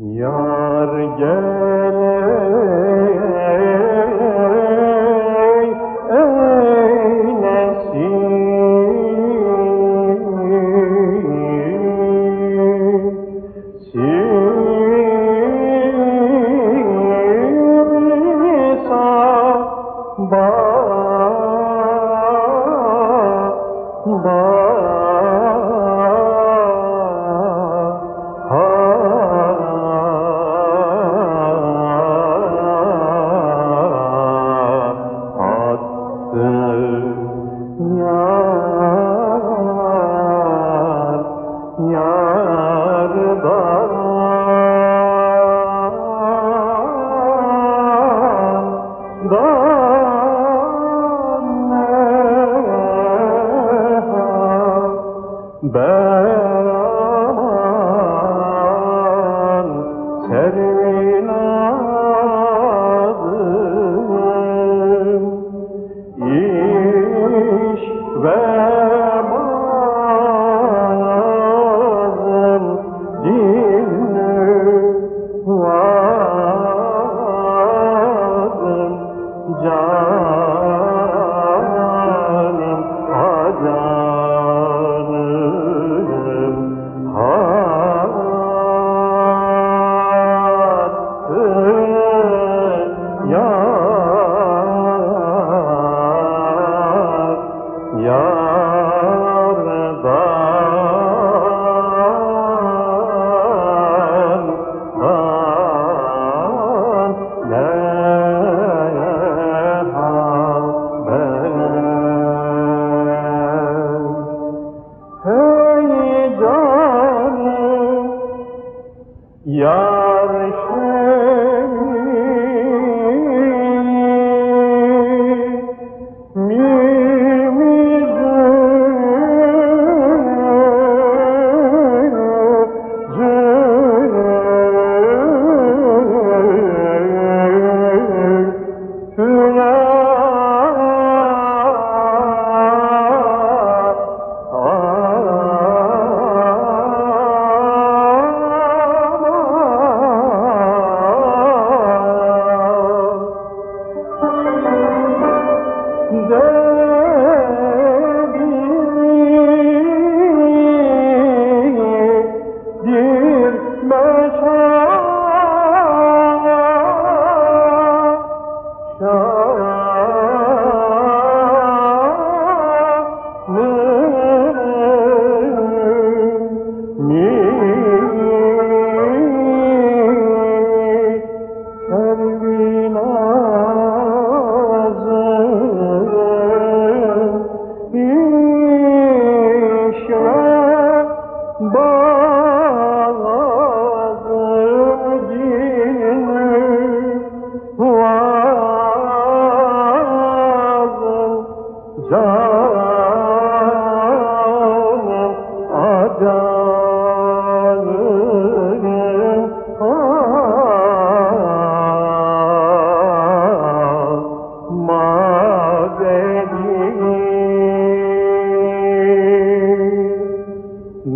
Yar gel Beraman servinazım İş ve mazım dinü vazım canım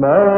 acanım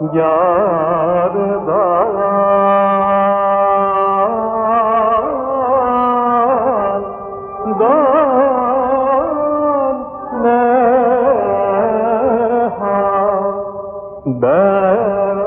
yardan dan ne ha ben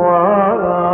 varazım